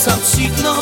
sam signo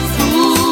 vida y